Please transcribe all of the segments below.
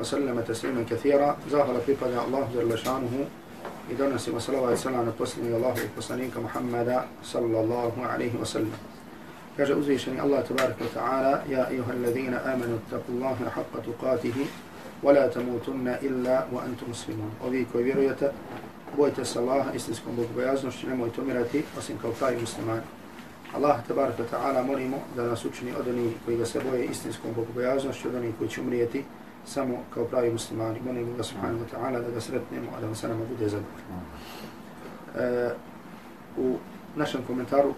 وسلم تسليما كثيرا زاهر في قضاء الله جل شانه إذن سيما صلى الله عليه وسلم تسلم الله وقصنيك محمد صلى الله عليه وسلم كاجة أزيشني الله تبارك وتعالى يا أيها الذين آمنوا اتقوا الله حق تقاته ولا تموتن إلا وأنتم مسلمون وذيك وبيرية bojte se Allaha istinskom bogobojaznošću, nemojte umirati osim kao pravi muslimani. Allah tabarak wa ta'ala molimo da nas učini od onih koji ga se boje istinskom bogobojaznošću, od onih koji će umrijeti samo kao pravi muslimani. Molimo ga subhanahu wa ta'ala da ga sretnemo, a da on sa nama bude zadovoljno. E, u našem komentaru,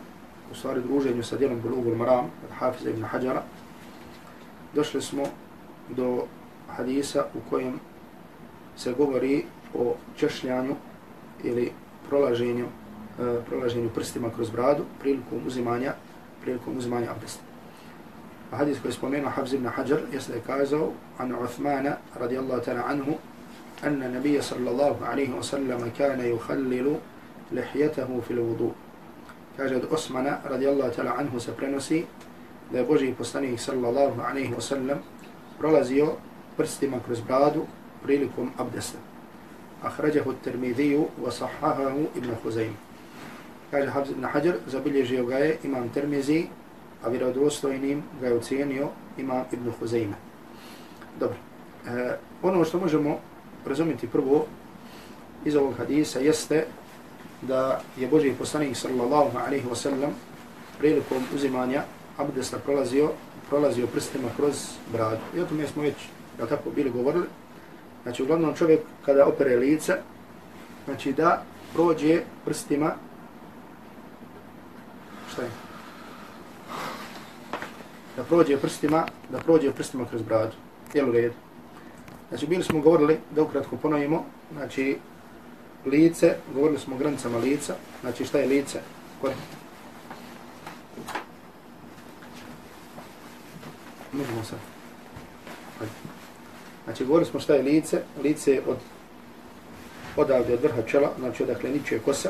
u stvari druženju sa djelom Bulugul Maram od Hafiza ibn Hajara, došli smo do hadisa u kojem se govori o češljanju ili prolaženju, e, prolaženju prstima kroz bradu prilikom uzimanja, prilikom uzimanja abdesta. Hadis koji je spomenuo Habz ibn Hajar jeste je kazao an Uthmana radijallahu ta'ala anhu anna nabija sallallahu alaihi wa sallam kana yukhallilu lihjetahu fil vudu. Kaže od Osmana radijallahu ta'ala anhu se prenosi da je Boži poslanik sallallahu alaihi wa sallam prolazio prstima kroz bradu prilikom abdesta. أخرجه الترمذي وصححه ابن خزيمة قال حفظ ابن حجر zabilježio ga je imam Tirmizi, a vjerodostojnim ga je ocijenio imam Ibn Huzayma. Dobro. E, ono što možemo razumjeti prvo iz ovog hadisa jeste da je Boži poslanik sallallahu alaihi wa sallam prilikom uzimanja abdesta prolazio, prolazio prstima kroz bradu. I o tome smo već, ja tako, bili govorili, Znači, uglavnom čovjek kada opere lice, znači da prođe prstima, šta je? Da prođe prstima, da prođe prstima kroz bradu. Jel u redu? Znači, bili smo govorili, da ukratko ponovimo, znači, lice, govorili smo o granicama lica, znači šta je lice? Kod? Možemo sad. Znači, govorili smo šta je lice. Lice je od odavde od vrha čela, znači odakle niče kosa.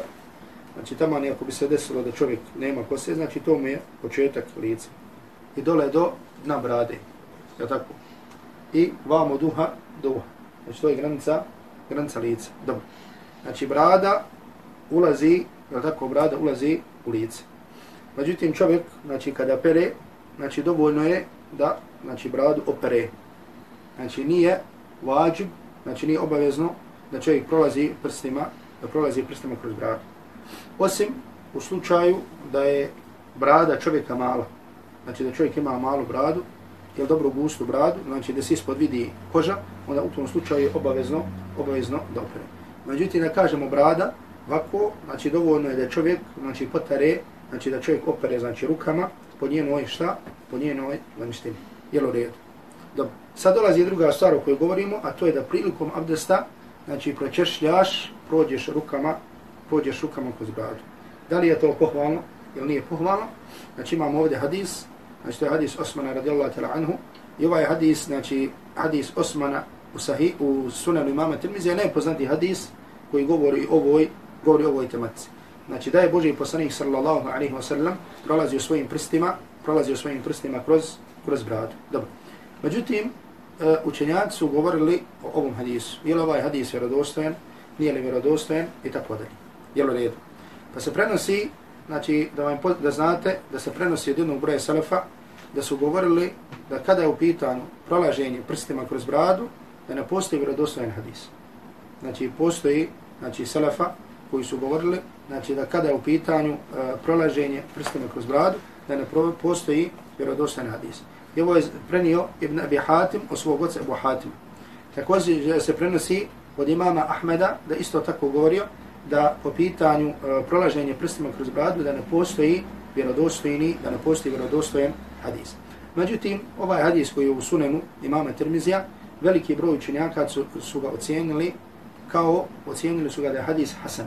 Znači, tamo ako bi se desilo da čovjek nema kose, znači to mu je početak lica. I dole do dna brade. Je tako? I vamo duha do uha. Znači, to je granica, granica lica. Dobro. Znači, brada ulazi, je tako, brada ulazi u lice. Međutim, čovjek, znači, kada pere, znači, dovoljno je da, znači, bradu opere. Znači nije vađib, znači nije obavezno da čovjek prolazi prstima, da prolazi prstima kroz bradu. Osim u slučaju da je brada čovjeka mala. Znači da čovjek ima malu bradu, ili dobro gustu bradu, znači da se ispod vidi koža, onda u tom slučaju je obavezno, obavezno da opere. Međutim, da kažemo brada, ovako, znači dovoljno je da čovjek, znači potare, znači da čovjek opere, znači rukama, po njenoj šta? Po njenoj vanštini. Jel u redu? Dobro. Sad dolazi druga stvar o kojoj govorimo, a to je da prilikom abdesta, znači pročešljaš, prođeš rukama, prođeš rukama kroz bradu. Da li je to pohvalno ili nije pohvalno? Znači imamo ovdje hadis, znači to je hadis Osmana radijallahu ta'la anhu, i ovaj hadis, znači hadis Osmana u, sahih, u sunanu imama Tirmizi je hadis koji govori o ovoj, govori o ovoj tematici. Znači da je Boži poslanik sallallahu alaihi wa sallam prolazio svojim prstima, prolazio svojim prstima kroz, kroz bradu. Dobro. Međutim, e, učenjaci su govorili o ovom hadisu. Je li ovaj hadis vjerodostojen, nije li vjerodostojen i tako dalje. Je li redu? Pa se prenosi, znači da vam da znate da se prenosi od jednog broja selefa, da su govorili da kada je u pitanju prolaženje prstima kroz bradu, da ne postoji vjerodostojan hadis. znači postoji znači selefa koji su govorili znači da kada je u pitanju uh, prolaženje prstima kroz bradu, da ne postoji vjerodostojan hadis. I ovo je prenio Ibn Abi Hatim od svog oca Abu Hatim. Također se prenosi od imama Ahmeda da isto tako govorio da po pitanju e, uh, prolaženje prstima kroz bradu da ne postoji vjerodostojni, da ne postoji vjerodostojen hadis. Međutim, ovaj hadis koji je u sunenu imama Tirmizija, veliki broj učenjaka su, su ga ocijenili kao ocijenili su ga da je hadis Hasan.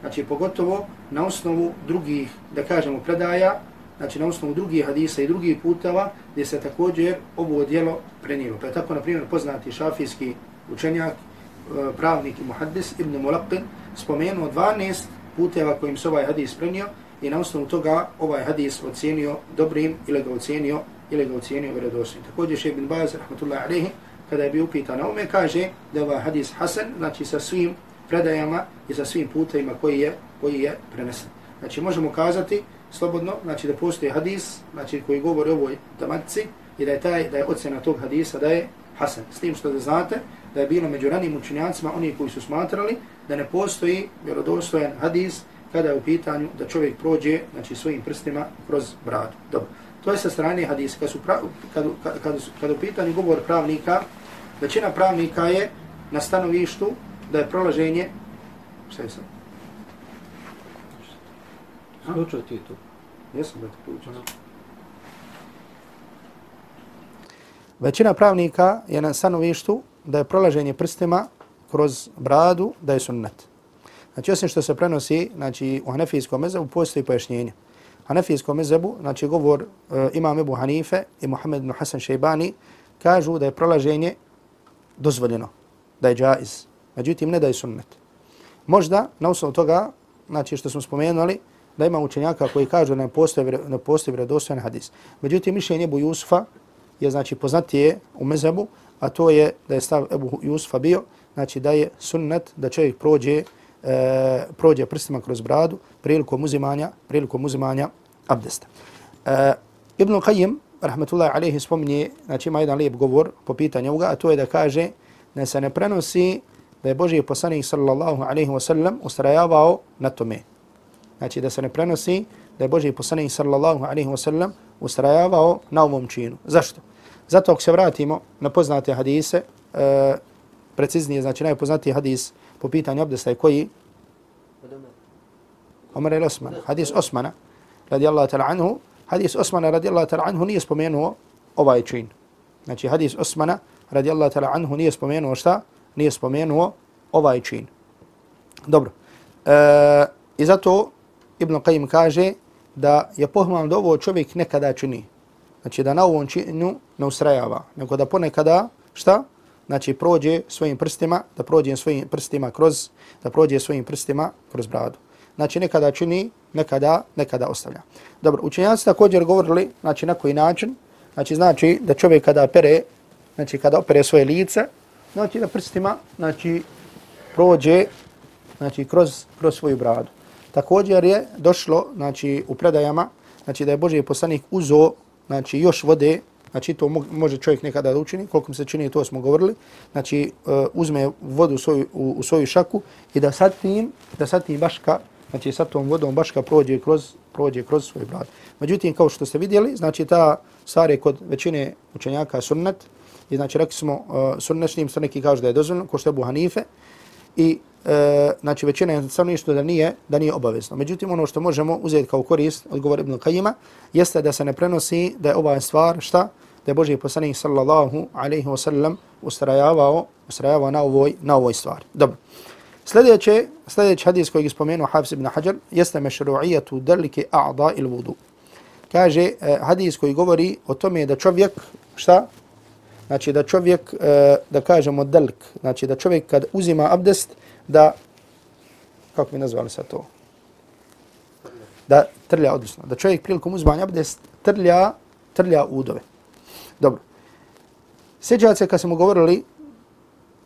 Znači, pogotovo na osnovu drugih, da kažemo, predaja, znači na osnovu drugih hadisa i drugih putava, gdje se također ovo dijelo prenijelo. Pa je tako, na primjer, poznati šafijski učenjak, e, pravnik i muhaddis, Ibn Mulaqin, spomenuo 12 puteva kojim se ovaj hadis prenio i na osnovu toga ovaj hadis ocijenio dobrim ili ga ocijenio ili ga ocijenio vjerodostojnim. Također še bin Baz, rahmatullahi alejhi, kada je bio upitan ome, kaže da je ovaj hadis hasan, znači sa svim predajama i sa svim putevima koji je, koji je prenesen. Znači možemo kazati slobodno, znači da postoji hadis, znači koji govori o ovoj tematici i da je taj, da je ocjena tog hadisa da je hasan. S tim što da znate da je bilo među ranim učinjacima oni koji su smatrali da ne postoji vjerodostojan hadis kada je u pitanju da čovjek prođe znači svojim prstima kroz bradu. Dobro. To je sa strane hadisa. Kad, su pra, kad, kad, kad, kad u pitanju govor pravnika, većina pravnika je na stanovištu da je prolaženje... Šta je sad? Slučaj ti tu. Jesam da ti slučaj. Većina pravnika je na stanovištu da je prolaženje prstima kroz bradu da je sunnet. Znači, osim što se prenosi, znači, u Hanefijskom mezavu postoji pojašnjenje. Hanefijskom mezabu, znači, govor uh, imam Ebu Hanife i Muhammed ibn Hasan Šejbani, kažu da je prolaženje dozvoljeno, da je džaiz. Međutim, ne da je sunnet. Možda, na osnovu toga, znači, što smo spomenuli, da ima učenjaka koji kažu da ne postoji, ne postoji vredostojan hadis. Međutim, mišljenje Ebu Jusufa je, znači, poznatije u mezabu, a to je da je stav Ebu Jusufa bio, znači, da je sunnet da čovjek prođe e, prođe prstima kroz bradu prilikom uzimanja, prilikom uzimanja abdesta. E, Ibn Qayyim, rahmetullahi alaihi, spominje, znači ima jedan lijep govor po pitanju ovoga, a to je da kaže da se ne prenosi da je Boži poslanik sallallahu alaihi wasallam ustrajavao na tome. Znači da se ne prenosi da je Boži poslanik sallallahu alaihi wasallam ustrajavao na ovom činu. Zašto? Zato ako se vratimo na poznate hadise, e, preciznije, znači najpoznatiji hadis po pitanju abdesta je koji? Omer el Osman. Hadis Osmana radijallahu ta'la anhu. Hadis Osmana radijallahu ta'la anhu nije spomenuo ovaj čin. Znači hadis Osmana radijallahu ta'la anhu nije spomenuo šta? Nije spomenuo ovaj čin. Dobro. E, I zato Ibn Qayyim kaže da je pohvalno da ovo čovjek nekada čini. Znači da na ovom činu ne ustrajava. Nego da ponekada šta? znači prođe svojim prstima, da prođe svojim prstima kroz, da prođe svojim prstima kroz bradu. Znači nekada čini, nekada, nekada ostavlja. Dobro, učenjaci također govorili, znači na koji način, znači znači da čovjek kada pere, znači kada opere svoje lice, znači da prstima, znači prođe, znači kroz, kroz svoju bradu. Također je došlo, znači u predajama, znači da je Boži poslanik uzo, znači još vode, Znači to može čovjek nekada da učini, koliko mi se čini, to smo govorili. Znači e, uzme vodu u svoju, u, u svoju šaku i da sad tim, da sad tim baška, znači sa tom vodom baška prođe kroz, prođe kroz svoj brad. Međutim, kao što ste vidjeli, znači ta stvar je kod većine učenjaka sunnet. I znači rekli smo uh, sunnet, što neki kažu da je dozvoljeno, ko što je Buhanife. I e, znači većina stanovništva ništa da nije, da nije obavezno. Međutim, ono što možemo uzeti kao korist, odgovor Ibn Qajima, jeste da se ne prenosi da je ova stvar šta? Da je Boži poslanik sallallahu alaihi ve sellem ustrajavao, ustrajavao na ovoj, na ovoj stvari. Dobro. Sljedeće, sljedeći hadis koji je spomenuo Hafs ibn Hajar jeste mešru'ijetu dalike a'da il vudu. Kaže eh, hadis koji govori o tome da čovjek, šta? Znači da čovjek, e, da kažemo delk, znači da čovjek kad uzima abdest, da, kako bi nazvali sa to? Da trlja, odnosno, da čovjek prilikom uzmanja abdest trlja, trlja udove. Dobro. Sjećate se kad smo govorili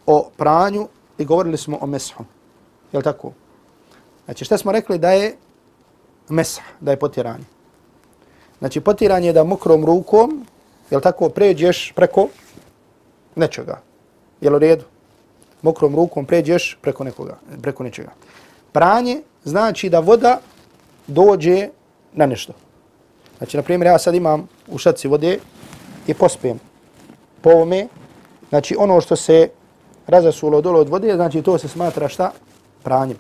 o pranju i govorili smo o meshu. Je li tako? Znači šta smo rekli da je mesh, da je potiranje. Znači potiranje je da mokrom rukom, je li tako, pređeš preko nečega. Je u redu? mokrom rukom pređeš preko nekoga, preko nečega. Pranje znači da voda dođe na nešto. Znači, na primjer, ja sad imam u šaci vode i pospijem po ovome, znači ono što se razasulo dole od vode, znači to se smatra šta? Pranjem.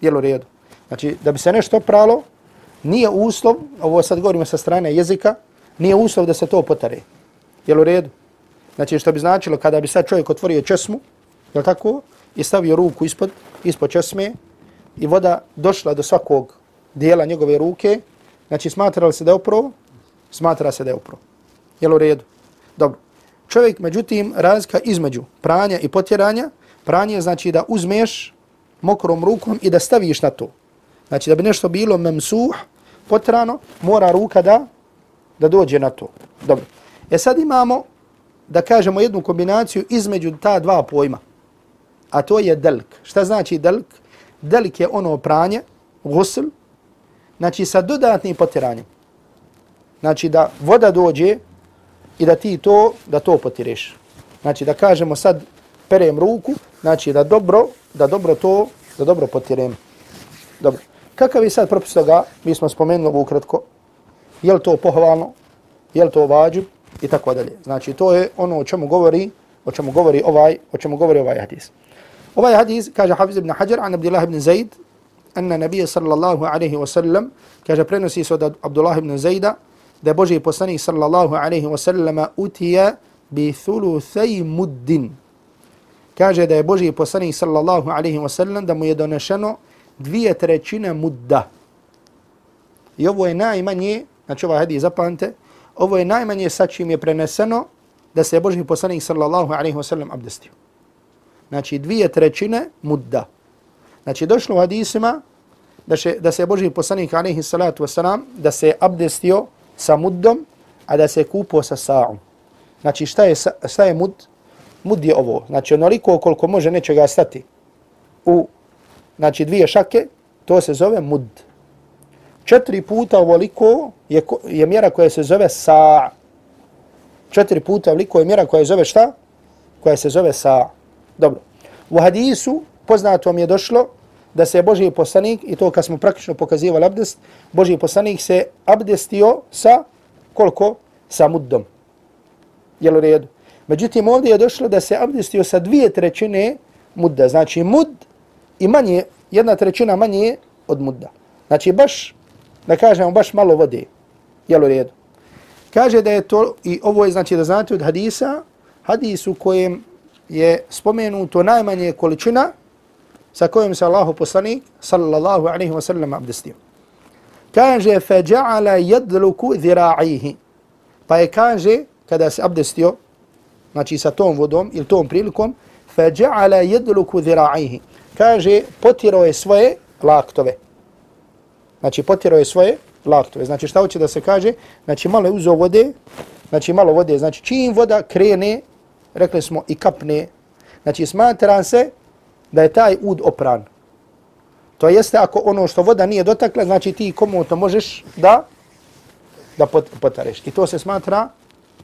Jel u redu? Znači, da bi se nešto pralo, nije uslov, ovo sad govorimo sa strane jezika, nije uslov da se to potare. Jel u redu? Znači, što bi značilo kada bi sad čovjek otvorio česmu, je tako? I stavio ruku ispod, ispod česme i voda došla do svakog dijela njegove ruke, znači smatra li se da je upro? Smatra se da je upro. Jel u redu? Dobro. Čovjek, međutim, razlika između pranja i potjeranja, pranje znači da uzmeš mokrom rukom i da staviš na to. Znači da bi nešto bilo memsuh, potrano, mora ruka da da dođe na to. Dobro. E sad imamo, da kažemo, jednu kombinaciju između ta dva pojma. A to je delk. Šta znači delk? Delk je ono pranje, gusl, znači sa dodatnim potiranjem. Znači da voda dođe i da ti to, da to potireš. Znači da kažemo sad perem ruku, znači da dobro, da dobro to, da dobro potirem. Dobro. Kakav je sad propis toga? Mi smo spomenuli ovo ukratko. Je li to pohvalno? Je li to vađu? I tako dalje. Znači to je ono o čemu govori, o čemu govori ovaj, o čemu govori ovaj hadis. Ovaj hadis kaže Hafiz ibn Hajar an Abdullah ibn Zaid anna nabija sallallahu alaihi wa sallam kaže prenosi se od Abdullah ibn Zaida da je Boži poslanik sallallahu alaihi wa sallam utija bi thuluthaj muddin. Kaže da je Boži poslanik sallallahu alaihi wa sallam da mu je donešeno dvije trećine mudda. I ovo je najmanje, znači ovaj hadis zapamte, ovo je najmanje sa čim je preneseno da se je Boži poslanik sallallahu alaihi wa sallam abdestio. Znači dvije trećine mudda. Znači došlo u hadisima da, še, da se je Boži poslanik alaihi salatu wa sallam da se je abdestio sa muddom, a da se kupo sa sa'om. Znači šta je, šta je mud? Mud je ovo. Znači onoliko koliko može nečega stati u znači dvije šake, to se zove mud. Četiri puta ovoliko je, je mjera koja se zove sa. Četiri puta ovoliko je mjera koja se zove šta? Koja se zove sa. Dobro. U hadisu poznato mi je došlo da se Boži poslanik, i to kad smo praktično pokazivali abdest, Boži poslanik se abdestio sa koliko? Sa muddom. Jel u redu? Međutim, ovdje je došlo da se abdestio sa dvije trećine mudda. Znači, mud i manje, jedna trećina manje od mudda. Znači, baš, da kažemo, baš malo vode. Jel u redu? Kaže da je to, i ovo je znači da znate od hadisa, hadis u kojem je spomenuto najmanje količina sa kojom se Allahu poslanik sallallahu alaihi wa sallam abdestio. Kaže, feđa'ala jedluku dhira'ihi. Pa je kaže, kada se abdestio, znači sa tom vodom ili tom prilikom, feđa'ala jedluku dhira'ihi. Kaže, potirao je svoje laktove. Znači, potjerao je svoje laktove. Znači, šta hoće da se kaže? Znači, malo je uzao vode, znači malo vode. Znači, čim voda krene, rekli smo i kapne, znači smatra se da je taj ud opran. To jeste ako ono što voda nije dotakla, znači ti komu to možeš da da pot, potareš. I to se smatra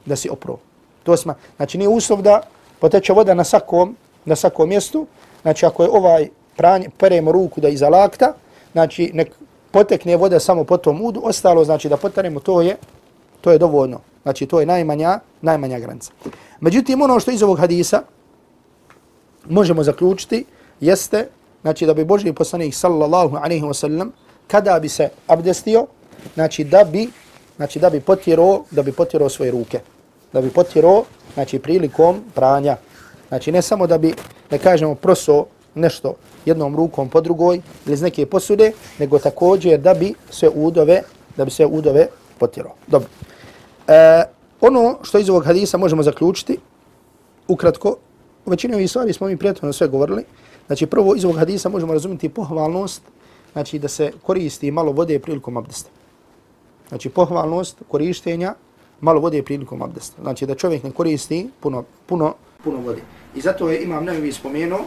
da si opro. To sma, znači nije uslov da poteče voda na svakom, na svakom mjestu. Znači ako je ovaj pranje, peremo ruku da iza lakta, znači nek potekne voda samo po tom udu, ostalo znači da potaremo, to je to je dovoljno. Znači to je najmanja, najmanja granica. Međutim, ono što iz ovog hadisa možemo zaključiti, jeste znači da bi Boži poslanik sallallahu alaihi wa sallam kada bi se abdestio, znači da bi znači da bi potjerao, da bi potjerao svoje ruke. Da bi potjerao, znači prilikom pranja. Znači ne samo da bi, ne kažemo, proso nešto jednom rukom po drugoj ili iz neke posude, nego također da bi se udove, da bi se udove potjerao. Dobro. E, ono što iz ovog hadisa možemo zaključiti, ukratko, u većini ovih stvari smo mi prijateljno sve govorili, Znači prvo iz ovog hadisa možemo razumjeti pohvalnost, znači da se koristi malo vode prilikom abdesta. Znači pohvalnost korištenja malo vode prilikom abdesta. Znači da čovjek ne koristi puno, puno, puno vode. I zato je imam nevi spomenuo,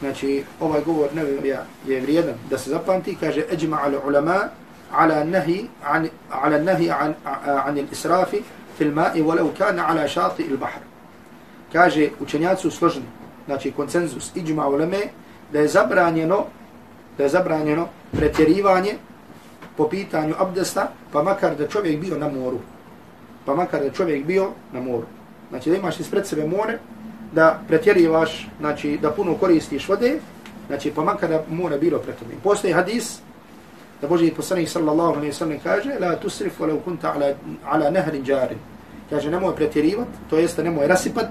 znači ovaj govor nevi je vrijedan da se zapamti, kaže eđima al ulama ala nahi an, ala nahi an, an il israfi fil ma'i walau kana ala šati il bahr. Kaže učenjaci su složni, znači konsenzus iđma uleme, da je zabranjeno, da je zabranjeno pretjerivanje po pitanju abdesta, pa makar da čovjek bio na moru. Pa makar da čovjek bio na moru. Znači da imaš ispred sebe more, da pretjerivaš, znači da puno koristiš vode, znači pa makar da mora bilo pretome. Postoji hadis, da Boži poslanik sallallahu alaihi sallam kaže, la tusrif wa lau kunta ala, ala nehrin jarin. Kaže, nemoj pretjerivat, to jeste nemoj rasipat,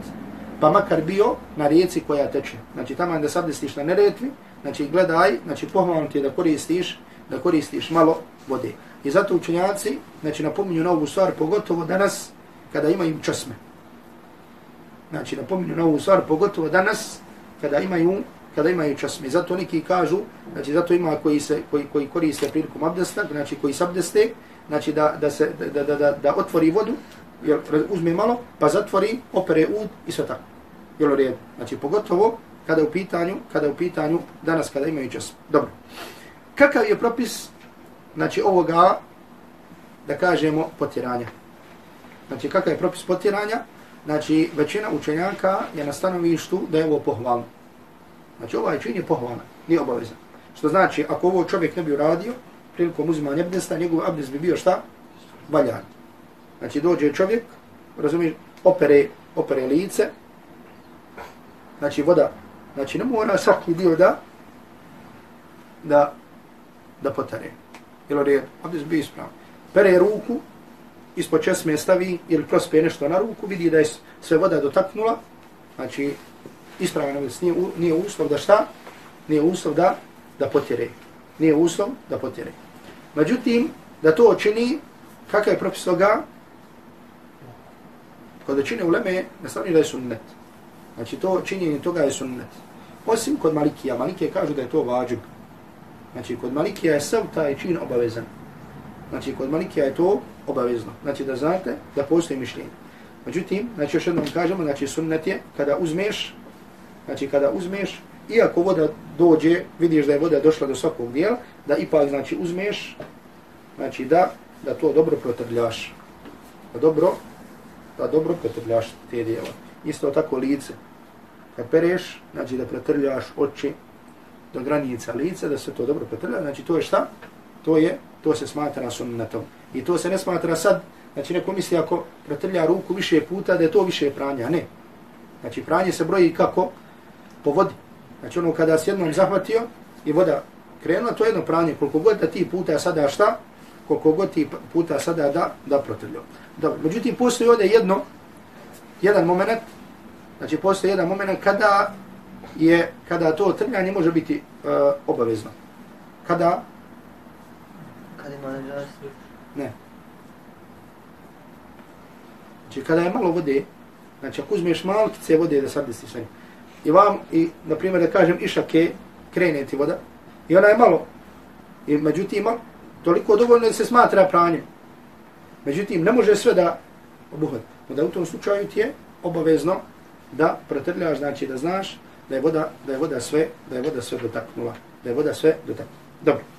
pa makar bio na rijeci koja teče. Znači tamo da sad na neretvi, znači gledaj, znači pohvalno ti je da koristiš, da koristiš malo vode. I zato učenjaci, znači napominju na ovu stvar, pogotovo danas, kada imaju časme. Znači napominju na ovu stvar, pogotovo danas, kada imaju kada imaju časme. Zato neki kažu, znači zato ima koji se koji, koji koriste prilikom abdesta, znači koji se abdeste, znači da, da, se, da, da, da, da otvori vodu, jer uzme malo, pa zatvori, opere ud i sve tako. Jel u redu? Znači pogotovo kada u pitanju, kada u pitanju danas kada imaju čas. Dobro. Kakav je propis znači ovoga da kažemo potiranja? Znači kakav je propis potiranja? Znači većina učenjaka je na stanovištu da je ovo pohvalno. Znači ovaj čin je pohvalan, nije obavezan. Što znači ako ovo čovjek ne bi uradio, prilikom uzimanja abdesta, njegov abdest bi bio šta? Valjan. Znači dođe čovjek, razumiješ, opere, opere lice, znači voda, znači ne mora svaki dio da, da, da potare. Ili red, Abdest bi ispravno. Pere ruku, ispod česme stavi ili prospe nešto na ruku, vidi da je sve voda dotaknula, znači ispravno je, nije, nije uslov da šta? Nije uslov da, da potire. Nije uslov da potire. Međutim, da to čini, kakav je propis toga? Kod većine uleme, ne stavni da je sunnet. Znači to činjenje toga je sunnet. Osim kod Malikija. Malikije kažu da je to vađib. Znači kod Malikija je sav taj čin obavezan. Znači kod Malikija je to obavezno. Znači da znate da postoji mišljenje. Međutim, znači još jednom kažemo, znači sunnet je kada uzmeš, znači kada uzmeš, iako voda dođe, vidiš da je voda došla do svakog dijela, da ipak znači uzmeš, znači da, da to dobro protrljaš. Da dobro, da dobro protrljaš te dijela. Isto tako lice kad pereš, znači da pretrljaš oči do granica lica, da se to dobro pretrlja, znači to je šta? To je, to se smatra sunnetom. I to se ne smatra sad, znači neko misli ako protrlja ruku više puta, da je to više pranja, ne. Znači pranje se broji kako? Po vodi. Znači ono kada si jednom zahvatio i voda krenula, to je jedno pranje, koliko god da ti puta sada šta, koliko god ti puta sada da, da protrljio. Dobro, međutim, postoji ovdje jedno, jedan moment, Znači, postoji jedan moment kada je, kada to trljanje može biti uh, obavezno. Kada? Kada ima neđasti. Ne. Znači, kada je malo vode, znači, ako uzmeš malkice vode da sad desi sve. I vam, i, na primjer, da kažem, išake, krene ti voda, i ona je malo, i međutim, ima toliko dovoljno da se smatra pranje. Međutim, ne može sve da obuhvati. Onda u tom slučaju ti je obavezno da protrljaš, znači da znaš da je voda, da je voda sve, da je voda sve dotaknula, da je voda sve dotaknula. Dobro.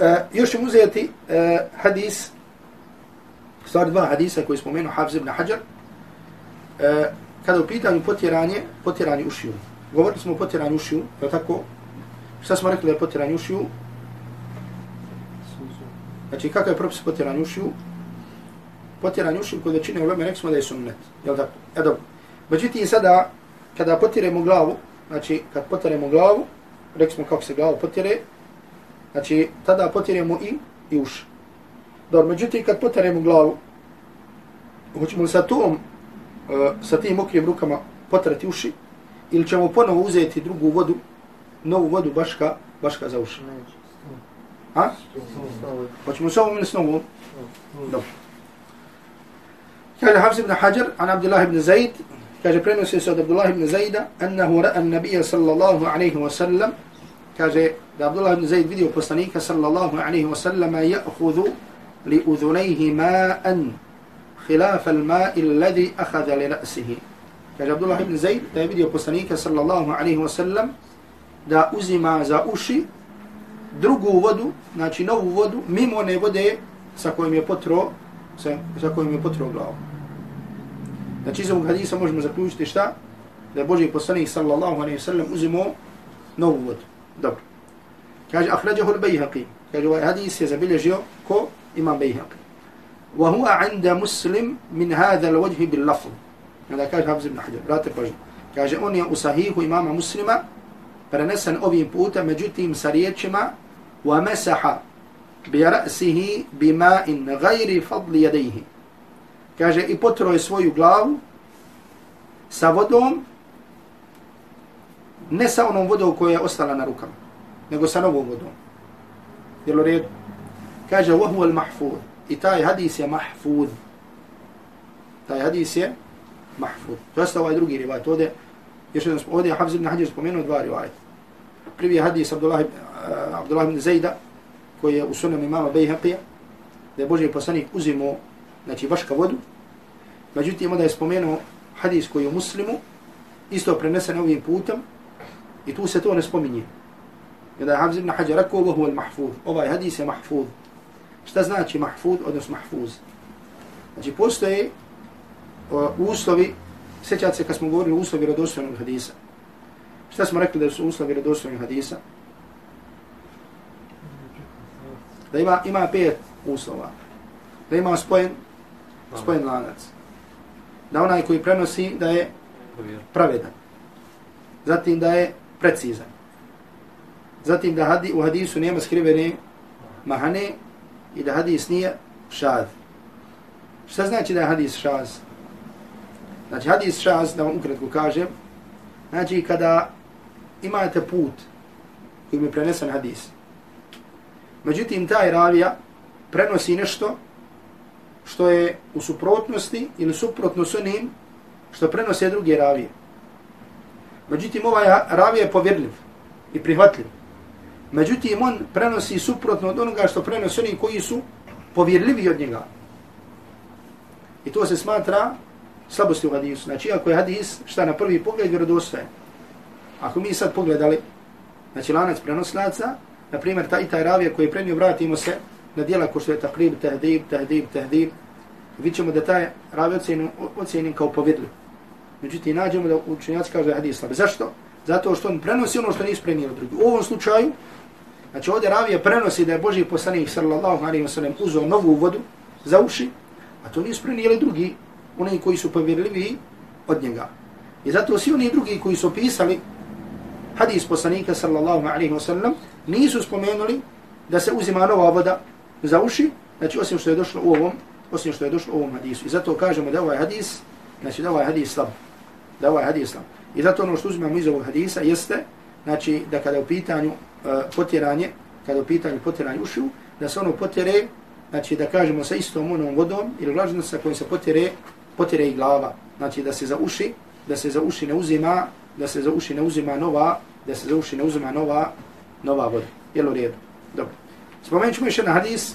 E, još ćemo uzeti e, hadis, stvari dva hadisa koji spomenu Hafiz ibn Hajar, e, kada u pitanju potjeranje, potjeranje ušiju. Govorili smo o potjeranju ušiju, je tako? Šta smo rekli da je potjeranje ušiju? Znači, kakav je propis potjeranje ušiju? Potjeranje ušiju kod većine uleme rekli smo da je sunnet. Je tako? E dobro. Međutim, sada, kada potiremo glavu, znači, kad potiremo glavu, rekli smo kako se glavu potire, znači, tada potiremo i, i uši. Dobro, međutim, kad potaremo glavu, hoćemo li sa tom, uh, sa tim mokrim rukama potrati uši, ili ćemo ponovo uzeti drugu vodu, novu vodu baška, baška za uši? A? Hoćemo s ovom ili s novom? Dobro. Kaže Hafs ibn Hajar, an Abdullah ibn Zaid, kaže prenosi se od Abdullah ibn Zaida annahu ra'a an-nabiy sallallahu alaihi wa sallam kaže da Abdullah ibn Zaid vidio poslanika sallallahu alayhi wa sallam ya'khudhu li udhunayhi ma'an khilaf al-ma'i alladhi akhadha li ra'sihi kaže Abdullah ibn Zaid da vidio poslanika sallallahu alayhi wa sallam da uzima za uši drugu vodu znači novu vodu mimo one vode sa kojom je potro sa, sa kojom je potro glavu Znači iz ovog hadisa možemo zaključiti šta? da je Boži poslanik sallallahu alaihi sallam uzimo novu vodu. Dobro. Kaže, ahrađahu al-Bejhaqi. Kaže, ovaj hadis je zabilježio ko? Imam Bejhaqi. وهو عند مسلم من هذا الوجه باللفظ هذا كاج حافظ ابن حجر لا تبجو كاج on je u sahihu imama muslima prenesen ovim putem međutim sa riječima ومسح برأسه بماء غير فضل يديه kaže i potro je svoju glavu sa vodom ne sa onom vodom koja je ostala na rukama nego sa novom vodom. Jel u redu? Kaže, وَهُوَ al. I taj hadis je mahfud. Taj hadis je mahfud. To je ovaj drugi rivat. Ovdje, još jedan, ovdje je Hafiz ibn Hađer spomenuo dva rivajta. Prvi je hadis Abdullah, uh, Abdullah ibn Zejda, koji je u sunan imama Bejhaqija, da je Boži poslanik uzimo, znači, vaška vodu. Međutim, onda je spomenuo hadis koji je u muslimu, isto prenesen ovim putem, i tu se to ne spominje. I da je Hafiz ibn Hađer rekao, ovo je mahfuz. Ovaj hadis je mahfuz. Šta znači mahfuz, odnosno mahfuz? Znači, postoje uh, uslovi, sjećate se kad smo govorili o uslovi radostojnog hadisa. Šta smo rekli da su uslovi radostojnog hadisa? Da ima, ima pet uslova. Da ima spojen, spojen lanac. Da onaj koji prenosi da je pravedan. Zatim da je precizan. Zatim da hadi, u hadisu nema skrivene mahane i da hadis nije šad. Šta znači da je hadis šaz? Znači hadis šaz, da vam ukratko kažem, znači kada imate put koji mi prenesen hadis, međutim taj ravija prenosi nešto što je u suprotnosti ili suprotno s onim što prenose druge ravije. Međutim, ovaj ravija je povjerljiv i prihvatljiv. Međutim, on prenosi suprotno od onoga što prenosi oni koji su povjerljivi od njega. I to se smatra slabosti u hadisu. Znači, ako je hadis, šta na prvi pogled vjerodostaje. Ako mi sad pogledali, znači lanac prenoslaca, na primjer, taj taj ravija koji je prenio, vratimo se na dijela ko što je takrib, tahdib, tahdib, tahdib, vidit ćemo da taj ravija ocjenim kao povjedljiv. Međutim, nađemo da učenjaci kaže da je hadis slab. Zašto? Zato što on prenosi ono što nisu prenijeli drugi. U ovom slučaju, znači ovdje ravije prenosi da je Boži poslanik sallallahu alaihi wa sallam uzao novu vodu za uši, a to nisu prenijeli drugi, oni koji su povjerljiviji od njega. I zato svi oni drugi koji su pisali hadis poslanika sallallahu alaihi wa sallam nisu spomenuli da se uzima nova voda za uši, znači osim što je došlo u ovom, osim što je došlo u ovom hadisu. I zato kažemo da ovaj hadis, znači da ovaj hadis slab da ovaj hadis slab. I zato ono što uzimamo iz ovog hadisa jeste, znači da kada u pitanju uh, potjeranje, kada u pitanju potjeranje ušiju, da se ono potjere, znači da kažemo sa istom onom vodom ili vlažno sa kojim se potjere, potjere i glava. Znači da se za uši, da se za uši ne uzima, da se za uši ne uzima nova, da se za uši ne uzima nova, nova voda. Jel u redu? Dobro. Spomenut ćemo još jedan hadis,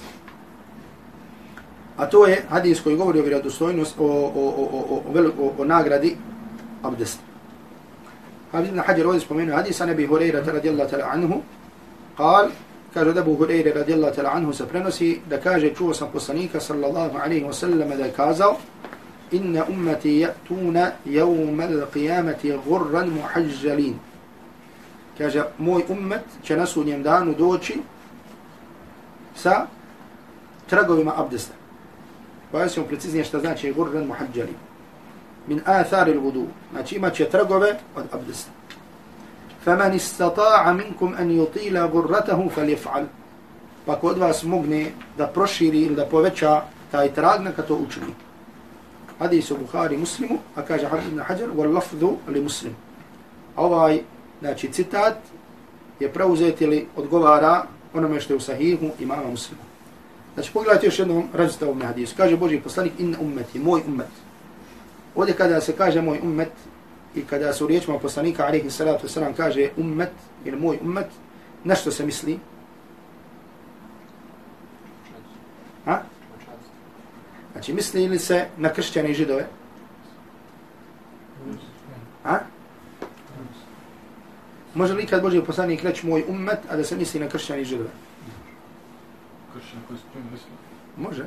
a to je hadis koji govori o vjerodostojnosti, o, o, o, o, o, o, o, o nagradi abdest. Hafiz ibn Hajar ovdje spomenuo hadis an Abi Hureyra radijallahu ta'la anhu, kal, kaže da Abu Hureyre radijallahu ta'la anhu se prenosi, da kaže, čuo sam poslanika sallallahu alaihi wa sallam da je kazao, inna ummati jatuna jevma l-qiyamati gurran muhađalin. Kaže, moj ummet će na sudnjem danu doći sa tragovima abdesta. Pojasnimo preciznije šta znači gurran muhađalin min athar il-vudu. Znači imat će trgove od abdesta. فَمَنِ اسْتَطَاعَ مِنْكُمْ أَنْ يُطِيلَ غُرَّتَهُ فَلْيَفْعَلْ Pa ko od vas mogne da proširi ili da poveća taj trag, neka to učini. Hadis u Bukhari muslimu, a kaže Hadid ibn Hajar, وَالْلَفْذُ li muslim. Ovaj, znači citat, je preuzet ili odgovara onome što je u sahihu imama muslimu. Znači pogledajte još jednom, razite ovom hadisu. Kaže Boži poslanik, in ummeti, moj ummet. Ovdje kada se kaže moj ummet i kada su riječima poslanika alaihi salatu wasalam kaže ummet ili moj ummet, na što se misli? Ha? Znači misli li se na kršćane i židove? Ha? Može li kad Boži poslanik reći moj ummet, a da se misli na kršćane i židove? Kršćane koji su misli? Može.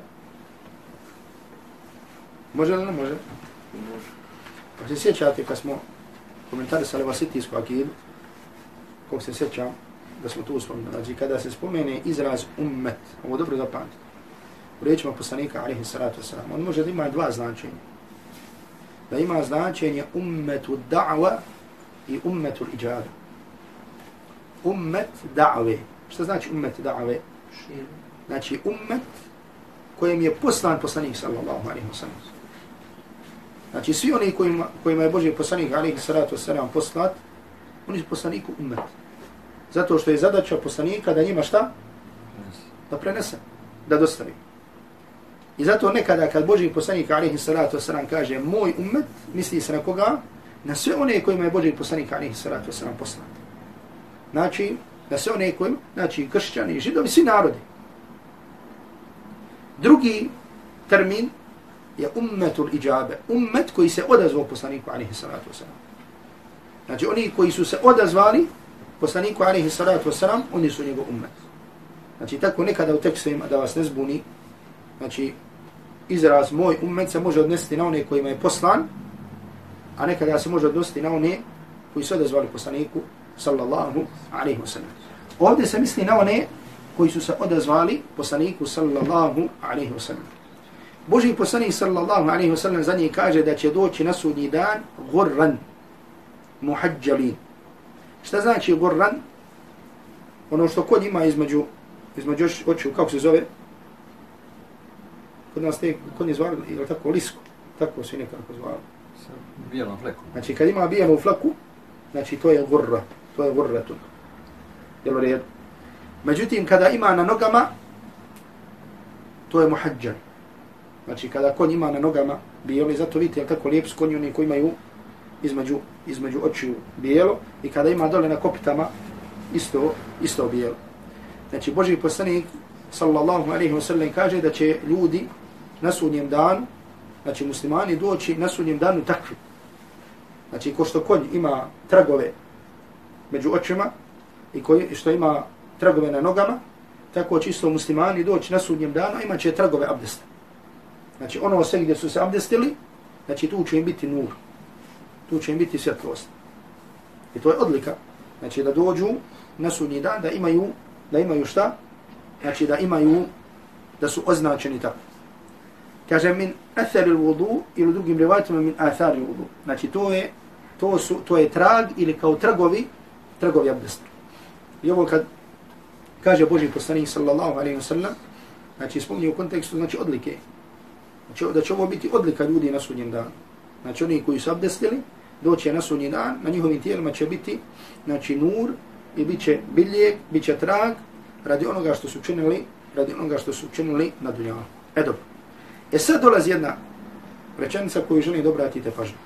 Može li ne može? Pa se sjećate kad smo komentarisali vasitijsku akidu, kako se sjećam, da smo tu spomenuli. Znači, kada se spomene izraz ummet, ovo dobro zapamtite, u riječima poslanika, alaihi salatu wasalam, on može da ima dva značenja. Da ima značenje ummetu da'wa i ummetu iđada. Ummet da've. Šta znači ummet da've? Znači, ummet kojem je poslan poslanik, sallallahu alaihi wasalam. Znači, svi oni kojima, kojima je Boži poslanik, alaihi salatu wasalam, poslat, oni su poslaniku ummet. Zato što je zadaća poslanika da njima šta? Da prenese, da dostavi. I zato nekada kad Boži poslanik alaihi salatu wasalam kaže moj ummet, misli se na koga? Na sve one kojima je Boži poslanik alaihi salatu wasalam poslat. Znači, na sve one kojima, znači kršćani, židovi, svi narodi. Drugi termin je ummetul iđabe. Ummet koji se odazvao poslaniku alihi salatu wasalam. Znači oni koji su se odazvali poslaniku alihi salatu wasalam, oni su njegov ummet. Znači tako nekada u tekstovima da vas ne zbuni, znači izraz moj ummet se može odnesiti na one kojima je poslan, a nekada se može odnositi na one koji su odazvali poslaniku sallallahu alaihi wasalam. Ovdje se misli na one koji su se odazvali poslaniku sallallahu alaihi wasalam. Boži poslanik sallallahu alaihi wasalam za njih kaže da će doći na sudnji dan gurran, muhađalin. Šta znači gurran? Ono što kod ima između, između očiju, kako se zove? Kod nas te, kod je zvali, ili tako, lisko. Tako se nekako zvali. Sa bijelom flekom. Znači, kad ima bijelu flaku, znači to je gurra. To je gurra tu. Jel u redu? Međutim, kada ima na nogama, to je muhađan. Znači, kada konj ima na nogama bijelo, i zato vidite kako lijep su konji oni koji imaju između, između očiju bijelo i kada ima dole na kopitama isto, isto bijelo. Znači, Boži poslanik, sallallahu alaihi wa sallam, kaže da će ljudi na sudnjem danu, znači muslimani, doći na sudnjem danu takvi. Znači, ko što konj ima tragove među očima i koji, što ima tragove na nogama, tako će isto muslimani doći na sudnjem danu, imat će tragove abdesta. Znači, ono sve gdje su se abdestili, znači tu će im biti nur tu će im biti svjetlost. I to je odlika. Znači da dođu na sudnji dan, da imaju, da imaju šta? Znači da imaju, da su označeni tako. Kaže min athari vudu ili drugim rivatima min athari vudu. Znači to je, to, su, to je trag ili kao tragovi, tragovi abdesta. I ovo kad kaže Boži poslanik sallallahu alaihi wa sallam, znači spomni u kontekstu, znači odlike Znači da će ovo biti odlika ljudi na sudnjem danu. Znači oni koji su abdestili, doće na sunji dan, na njihovim tijelima će biti znači nur i bit će biljeg, bit će trag radi onoga što su činili, radi onoga što su činili na dunjalu. E dobro. E sad dolazi jedna rečenica koju želim da obratite pažnju.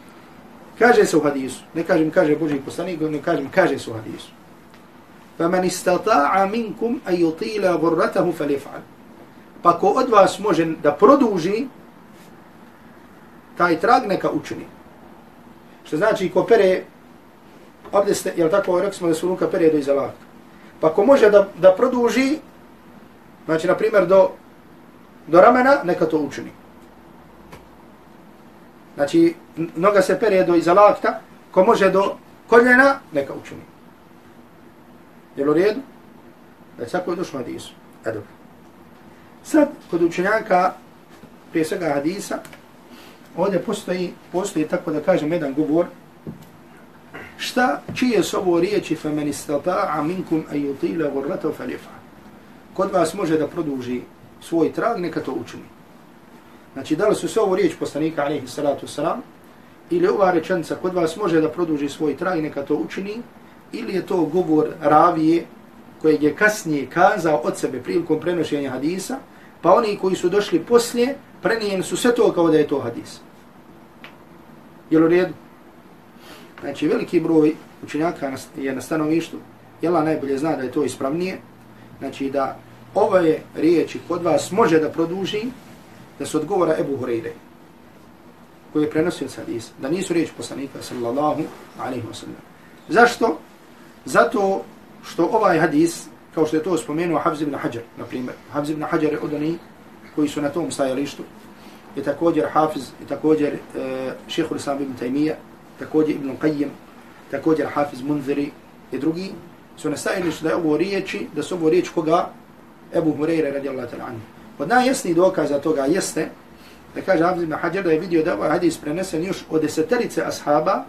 Kaže se u hadisu, ne kažem kaže Boži poslanik, ne kažem kaže se u hadisu. فَمَنِ اسْتَطَاعَ مِنْكُمْ أَنْ يُطِيلَ غُرَّتَهُ فَلِفْعَلْ Pa ko od vas može da produži taj trag neka učini. Što znači ko pere abdeste, jel tako, rekli smo da su ruka pere do iza Pa ko može da, da produži, znači na primjer do, do ramena, neka to učini. Znači, noga se pere do iza lakta, ko može do koljena, neka učini. Jel u redu? Da je sako došlo hadisu. E dobro. Sad, kod učenjaka, prije svega hadisa, ovdje postoji, postoji tako da kažem jedan govor, šta, čije su ovo riječi فَمَنِ اسْتَطَاعَ مِنْكُمْ أَنْ يُطِيلَ غُرَّتَ فَلِفَا Kod vas može da produži svoj trag, neka to učini. Znači, da li su sve ovo riječ poslanika, alaihi salatu salam, ili ova rečenca kod vas može da produži svoj trag, neka to učini, ili je to govor ravije kojeg je kasnije kazao od sebe prilikom prenošenja hadisa, pa oni koji su došli poslije, prenijeni su sve to kao da je to hadis. Jel u redu? Znači, veliki broj učenjaka je na stanovištu, jela najbolje zna da je to ispravnije, znači da ove riječi kod vas može da produži, da se odgovora Ebu Hureyre, koji je prenosio sa da nisu riječi poslanika, sallallahu alaihi wa sallam. Zašto? Zato što ovaj hadis, kao što je to spomenuo Hafz ibn Hajar, na primjer, Hafz ibn Hajar je od onih koji su na tom stajalištu, i također Hafiz, i također e, uh, šehhul Islam ibn Taymiyyah, također Ibn Qayyim, također Hafiz Munziri i drugi, su nastavili da je ovo riječi, da su ovo riječ koga Ebu Hureyre radijallahu ta'ala anhu. Od najjasnijih dokaza toga jeste, da kaže Hafiz ibn Hajar da je vidio da ovaj hadis prenesen još od deseterice ashaba,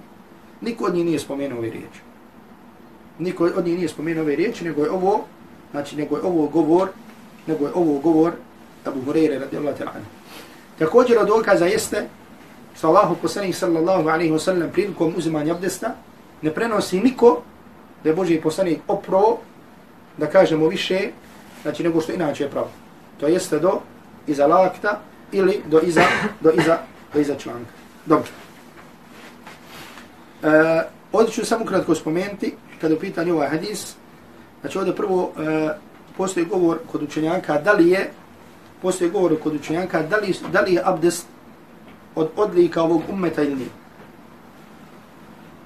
niko od njih nije spomenuo ove riječi. Niko od njih nije spomenuo ove riječi, nego je ovo, znači nego je ovo govor, nego je ovo govor Abu Hureyre radijallahu ta'ala anhu. Također od dokaza jeste što Allahu poslanik sallallahu alaihi wasallam prilikom uzimanja abdesta ne prenosi niko da je Boži poslanik opro da kažemo više znači nego što inače je pravo. To jeste do iza lakta ili do iza, do iza, do iza članka. Dobro. E, ovdje ću samo kratko spomenuti kada u pitanju ovaj hadis. Znači ovdje prvo e, postoji govor kod učenjaka da li je postoje govor kod učenjaka da li, da li je abdest od odlika ovog ummeta ili nije.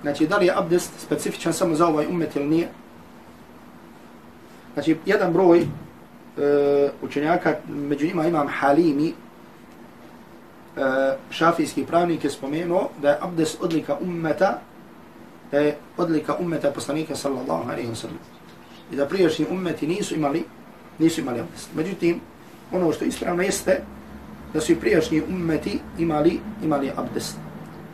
Znači, da li je abdest specifičan samo za ovaj ummet ili nije? Znači, jedan broj uh, učenjaka, među njima imam Halimi, uh, šafijski pravnik je spomenuo da je abdest odlika ummeta, da je odlika ummeta poslanika sallallahu alaihi wa sallam. I da prijašnji ummeti nisu imali, nisu imali abdest. Međutim, ono što ispravno jeste da su i prijašnji ummeti imali, imali abdest.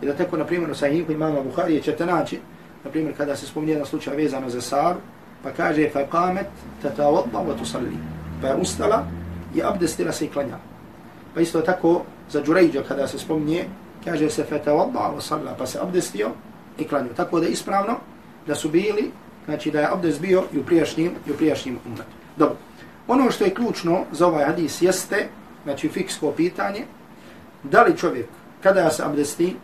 I da tako, na primjer, u sahihu imama Buharije ćete naći, na primjer, kada se spominje jedan slučaj vezano za sar, pa kaže, fa kamet tata wa tusalli. Pa je ustala i abdestila se i klanja. Pa isto tako, za Đurejđa, kada se spominje, kaže se fa ta wa salla, pa se abdestio i klanio. Tako da ispravno da su bili, znači da je abdest bio i u prijašnjim, i u prijašnjim ummetu. Dobro. Ono što je ključno za ovaj hadis jeste, znači fiksko pitanje, da li čovjek, kada se abdesti,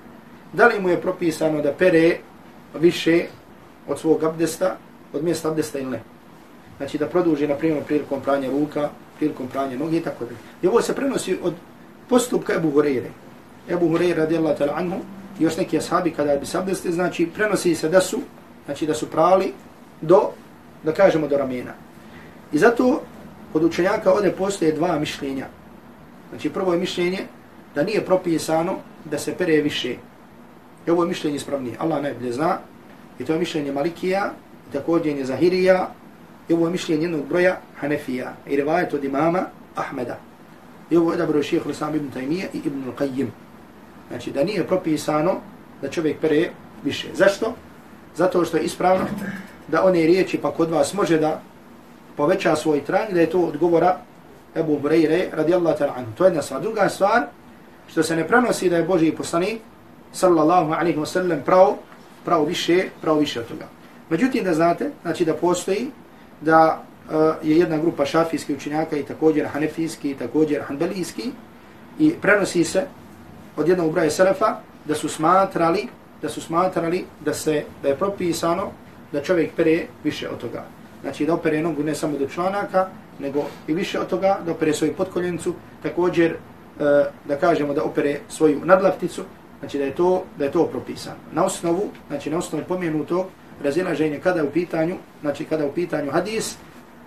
da li mu je propisano da pere više od svog abdesta, od mjesta abdesta ili ne. Znači da produži, na primjer, prilikom pranja ruka, prilikom pranja noge i tako da. I ovo se prenosi od postupka Ebu Hureyre. Ebu Hureyre radijallahu ta'la anhu, i još neki ashabi kada bi se abdesti, znači prenosi se da su, znači da su prali do, da kažemo, do ramena. I zato kod učenjaka ovdje postoje dva mišljenja. Znači prvo je mišljenje da nije propisano da se pere više. I ovo je mišljenje ispravnije. Allah najbolje zna. I to je mišljenje Malikija, i također je Zahirija, i ovo je mišljenje jednog broja Hanefija. I rivajet od imama Ahmeda. I ovo je dobro šehr Islam ibn Taymiye i ibn Al-Qayyim. Znači da nije propisano da čovjek pere više. Zašto? Zato što je ispravno da one riječi pa kod vas može da poveća svoj trang, da je to odgovora Ebu Breire radijallahu ta'ala anhu. To je jedna stvar. Druga stvar, što se ne prenosi da je Boži poslanik, sallallahu alaihi wa sallam, pravo, pravo više, pravo više od toga. Međutim, da znate, znači da postoji, da uh, je jedna grupa šafijskih učenjaka i također hanefijski i također hanbelijski i prenosi se od jednog broja selefa da su smatrali da su smatrali da se da je propisano da čovjek pere više od toga znači da opere nogu ne samo do članaka, nego i više od toga, da opere svoju potkoljencu, također e, da kažemo da opere svoju nadlakticu, znači da je to da je to propisano. Na osnovu, znači na osnovu pomenutog razilaženja kada u pitanju, znači kada u pitanju hadis,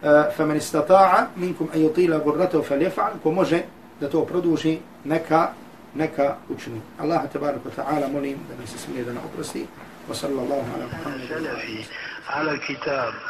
e, فمن استطاع istata'a minkum يطيل yutila فليفعل falyaf'al, ko može da to produži neka neka učini. Allah tebaraka ve taala molim da nas smije da na oprosti. Wa sallallahu ala Muhammad ala kitab